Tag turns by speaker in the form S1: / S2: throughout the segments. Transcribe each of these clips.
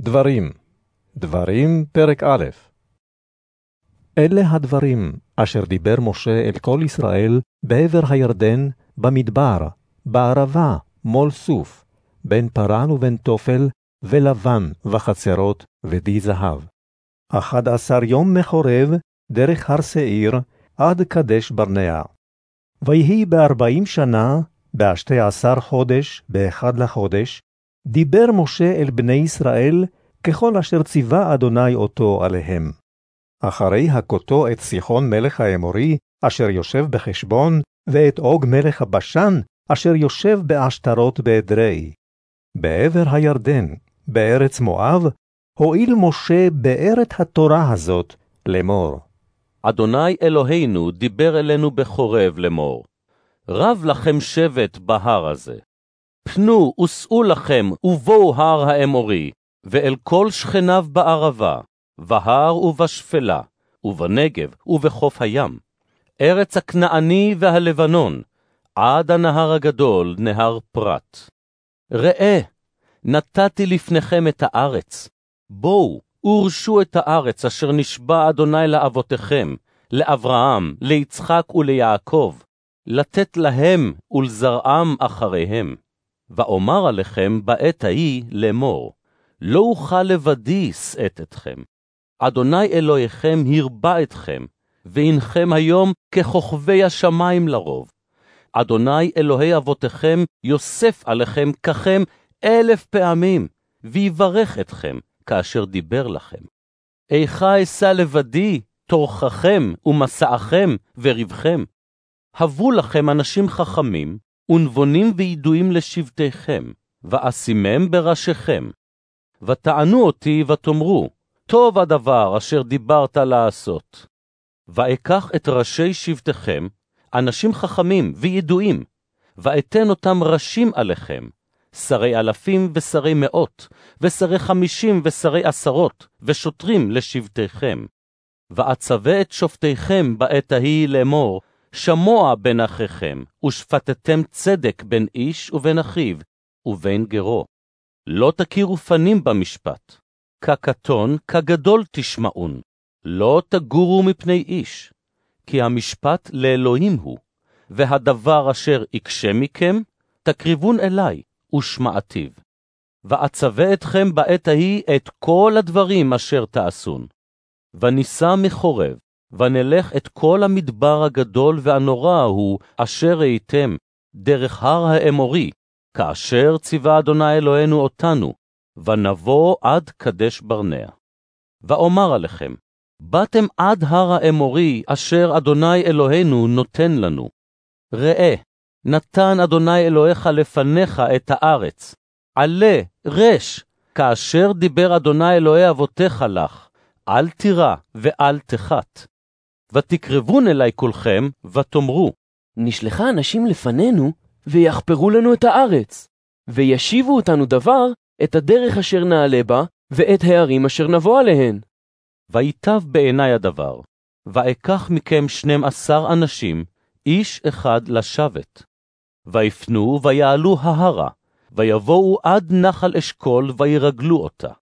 S1: דברים, דברים, פרק א' אלה הדברים אשר דיבר משה אל כל ישראל בעבר הירדן, במדבר, בערבה, מול סוף, בין פרן ובין תופל, ולבן וחצרות ודי זהב. אחד עשר יום מחורב, דרך הר שעיר, עד קדש ברנע. ויהי בארבעים שנה, בשתי עשר חודש, באחד לחודש, דיבר משה אל בני ישראל, ככל אשר ציווה אדוני אותו עליהם. אחרי הכותו את סיחון מלך האמורי, אשר יושב בחשבון, ואת עוג מלך הבשן, אשר יושב בעשתרות באדרי. בעבר הירדן, בארץ מואב, הואיל משה בארת התורה הזאת לאמור.
S2: אדוני אלוהינו דיבר אלינו בחורב לאמור. רב לכם שבט בהר הזה. פנו וסעו לכם ובואו הר האמורי, ואל כל שכניו בערבה, בהר ובשפלה, ובנגב ובחוף הים, ארץ הכנעני והלבנון, עד הנהר הגדול, נהר פרת. ראה, נתתי לפניכם את הארץ. בואו, ורשו את הארץ אשר נשבע אדוני לאבותיכם, לאברהם, ליצחק וליעקב, לתת להם ולזרעם אחריהם. ואומר עליכם בעת ההיא לאמור, לא אוכל לבדי שאת אתכם. אדוני אלוהיכם הרבה אתכם, והנכם היום ככוכבי השמיים לרוב. אדוני אלוהי אבותיכם יוסף עליכם ככם אלף פעמים, ויברך אתכם כאשר דיבר לכם. איכה אשא לבדי, טורחכם ומסעכם וריבכם. הבו לכם אנשים חכמים, ונבונים וידועים לשבטיכם, ואשימם בראשיכם. ותענו אותי ותאמרו, טוב הדבר אשר דיברת לעשות. ואקח את ראשי שבטיכם, אנשים חכמים וידועים, ואתן אותם ראשים עליכם, שרי אלפים ושרי מאות, ושרי חמישים ושרי עשרות, ושוטרים לשבטיכם. ואצווה את שופטיכם בעת ההיא לאמור, שמוע בין אחיכם, ושפטתם צדק בין איש ובין אחיו, ובין גרו. לא תכירו פנים במשפט, כקטון כגדול תשמעון, לא תגורו מפני איש, כי המשפט לאלוהים הוא, והדבר אשר יקשה מכם, תקריבון אלי, ושמעתיו. ואצווה אתכם בעת ההיא את כל הדברים אשר תעשון. ונישא מחורב, ונלך את כל המדבר הגדול והנורא ההוא, אשר ראיתם, דרך הר האמורי, כאשר ציווה אדוני אלוהינו אותנו, ונבוא עד קדש ברנע. ואומר עליכם, באתם עד הר האמורי, אשר אדוני אלוהינו נותן לנו. ראה, נתן אדוני אלוהיך לפניך את הארץ. עלה, רש, כאשר דיבר אדוני אלוהי אבותיך לך, אל תירא ואל תחת. ותקרבון אלי כולכם, ותאמרו,
S3: נשלחה אנשים לפנינו, ויחפרו לנו את הארץ, וישיבו אותנו דבר, את הדרך אשר נעלה בה, ואת הערים אשר נבוא עליהן.
S2: ויטב בעיני הדבר, ואקח מכם שנים עשר אנשים, איש אחד לשבת. ויפנו ויעלו ההרה, ויבואו עד נחל אשכול וירגלו אותה.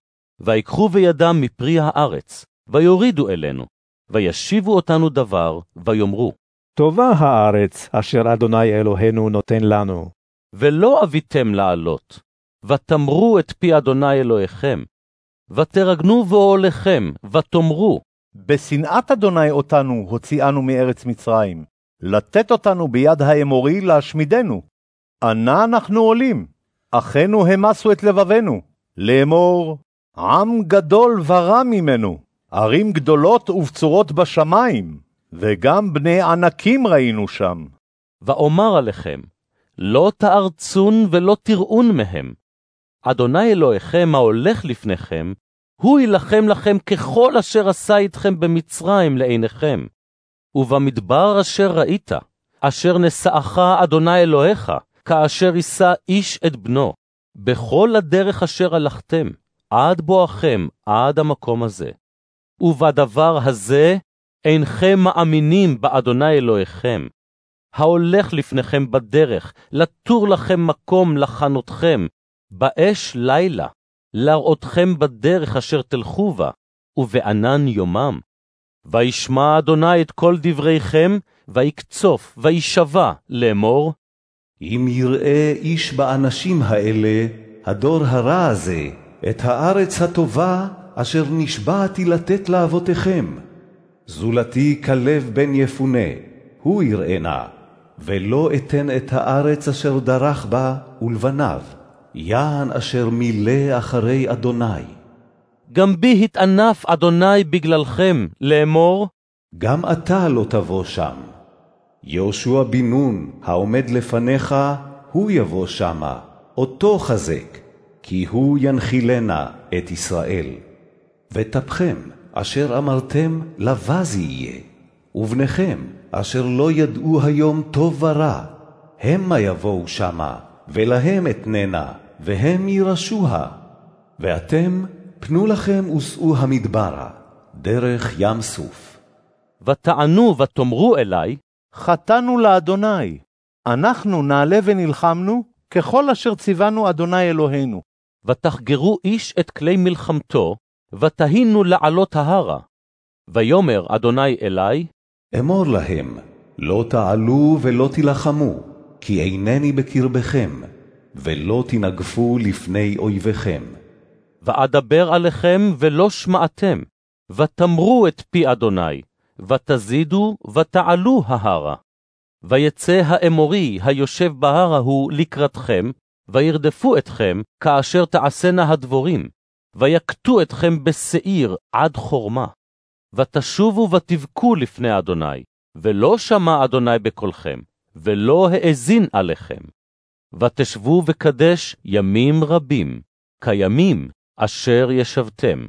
S2: ויקחו בידם מפרי הארץ, ויורידו אלינו, וישיבו אותנו דבר, ויאמרו,
S1: טובה הארץ אשר אדוני אלוהינו נותן לנו.
S2: ולא אביתם לעלות, ותמרו את פי אדוני אלוהיכם, ותרגנו באוהליכם, ותאמרו,
S4: בשנאת אדוני אותנו הוציאנו מארץ מצרים, לתת אותנו ביד האמורי להשמידנו. אנה אנחנו עולים, אחינו המסו את לבבנו, לאמור, עם גדול ורע ממנו, ערים גדולות ובצורות בשמיים, וגם בני ענקים ראינו שם.
S2: ואומר עליכם, לא תארצון ולא תראון מהם. אדוני אלוהיכם ההולך לפניכם, הוא יילחם לכם ככל אשר עשה איתכם במצרים לעיניכם. ובמדבר אשר ראית, אשר נשאך אדוני אלוהיך, כאשר יישא איש את בנו, בכל הדרך אשר הלכתם, עד בואכם, עד המקום הזה. ובדבר הזה אינכם מאמינים באדוני אלוהיכם, ההולך לפניכם בדרך, לתור לכם מקום לחנותכם, באש לילה, להראותכם בדרך אשר תלכו בה, ובענן יומם. וישמע אדוני את כל דבריכם, ויקצוף, וישבע לאמור,
S5: אם יראה איש באנשים האלה, הדור הרע הזה, את הארץ הטובה אשר נשבעתי לתת לאבותיכם. זולתי כלב בן יפונה, הוא יראנה, ולא אתן את הארץ אשר דרך בה ולבניו, יען אשר מילא אחרי אדוני.
S2: גם בי התענף אדוני בגללכם, לאמור,
S5: גם אתה לא תבוא שם. יהושע בן נון, העומד לפניך, הוא יבוא שמה, אותו חזק, כי הוא ינחילנה את ישראל. וטפכם, אשר אמרתם, לבז יהיה, ובניכם, אשר לא ידעו היום טוב ורע, המה יבואו שמה, ולהם אתננה, והם ירשוה. ואתם, פנו לכם וסעו המדברה, דרך ים סוף.
S2: ותענו ותאמרו אלי,
S4: חטאנו לאדוני, אנחנו נעלה ונלחמנו, ככל אשר ציוונו אדוני אלוהינו.
S2: ותחגרו איש את כלי מלחמתו, ותהינו לעלות ההרה. ויאמר אדוני אלי,
S5: אמור להם, לא תעלו ולא תילחמו, כי אינני בקרבכם, ולא תנגפו לפני אויביכם.
S2: ואדבר עליכם ולא שמעתם, ותמרו את פי אדוני, ותזידו ותעלו ההרה. ויצא האמורי היושב בהר ההוא לקראתכם, וירדפו אתכם כאשר תעשנה הדבורים, ויכתו אתכם בשעיר עד חורמה. ותשובו ותבכו לפני אדוני, ולא שמע אדוני בקולכם, ולא האזין עליכם. ותשבו וקדש ימים רבים, כימים אשר ישבתם.